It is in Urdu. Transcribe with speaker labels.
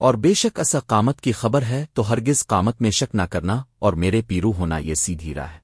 Speaker 1: اور بے شک ایسا قامت کی خبر ہے تو ہرگز قامت میں شک نہ کرنا اور میرے پیرو ہونا یہ سیدھی راہ